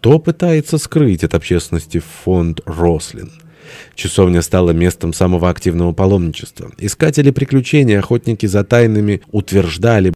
Что пытается скрыть от общественности фонд «Рослин»? Часовня стала местом самого активного паломничества. Искатели приключений, охотники за тайнами утверждали,